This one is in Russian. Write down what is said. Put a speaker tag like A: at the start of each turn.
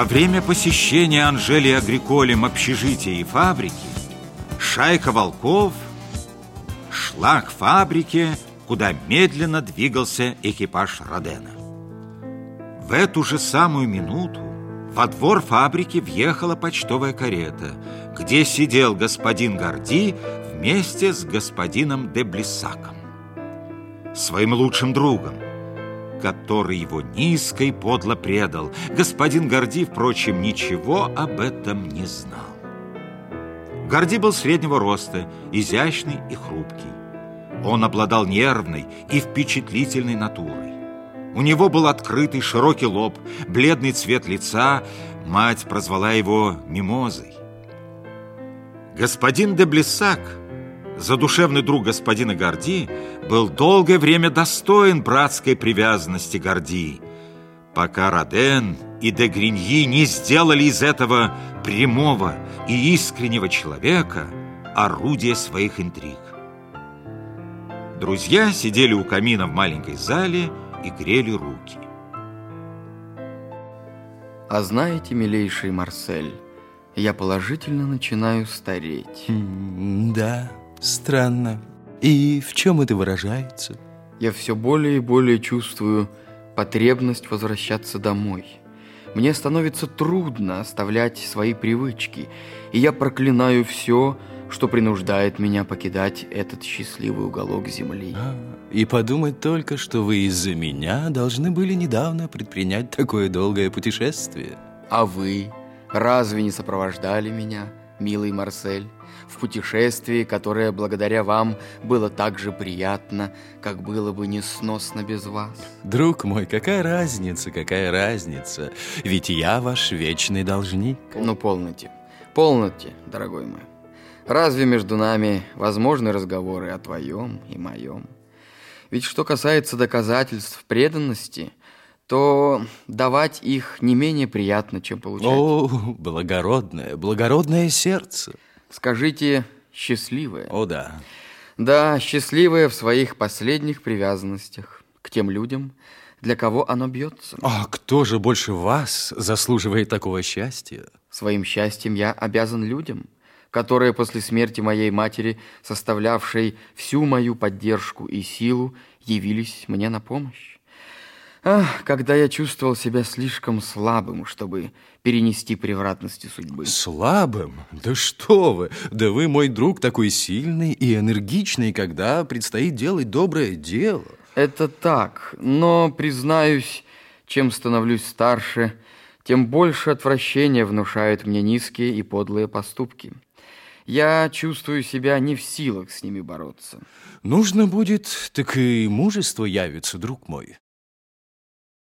A: Во время посещения Анжели Агриколем общежития и фабрики шайка волков шла к фабрике, куда медленно двигался экипаж Родена. В эту же самую минуту во двор фабрики въехала почтовая карета, где сидел господин Горди вместе с господином де Блиссаком, своим лучшим другом, который его низко и подло предал. Господин Горди, впрочем, ничего об этом не знал. Горди был среднего роста, изящный и хрупкий. Он обладал нервной и впечатлительной натурой. У него был открытый широкий лоб, бледный цвет лица. Мать прозвала его Мимозой. Господин де Блесак, задушевный друг господина Горди, был долгое время достоин братской привязанности Горди, пока Роден и де Гриньи не сделали из этого прямого и искреннего человека орудие своих интриг. Друзья сидели у камина в маленькой зале и грели руки.
B: А знаете, милейший Марсель, я положительно начинаю стареть.
C: Да, странно. И в чем это выражается?
B: Я все более и более чувствую потребность возвращаться домой. Мне становится трудно оставлять свои привычки, и я проклинаю все, что принуждает меня покидать этот счастливый уголок земли.
C: А, и подумать только, что вы из-за меня должны были недавно предпринять такое долгое путешествие.
B: А вы разве не сопровождали меня, милый Марсель, в путешествии, которое благодаря вам было так же приятно, как было бы несносно без вас?
C: Друг мой, какая разница, какая разница? Ведь я ваш вечный должник.
B: Ну, полноте, полноте, дорогой мой. Разве между нами возможны разговоры о твоем и моем? Ведь что касается доказательств преданности, то давать их не менее приятно, чем получать.
C: О, благородное, благородное сердце.
B: Скажите, счастливое.
C: О, да.
B: Да, счастливое в своих последних привязанностях к тем людям, для кого оно бьется.
C: А кто же больше вас заслуживает такого счастья?
B: Своим счастьем я обязан людям – которые после смерти моей матери, составлявшей всю мою поддержку и силу, явились мне на помощь. Ах, когда я чувствовал себя слишком слабым, чтобы перенести превратности судьбы.
C: Слабым? Да что вы! Да вы, мой друг, такой сильный и энергичный, когда предстоит делать доброе дело.
B: Это так, но, признаюсь, чем становлюсь старше, тем больше отвращения внушают мне низкие и подлые поступки. Я чувствую себя не в силах с ними бороться.
C: Нужно будет, так и мужество явится, друг мой.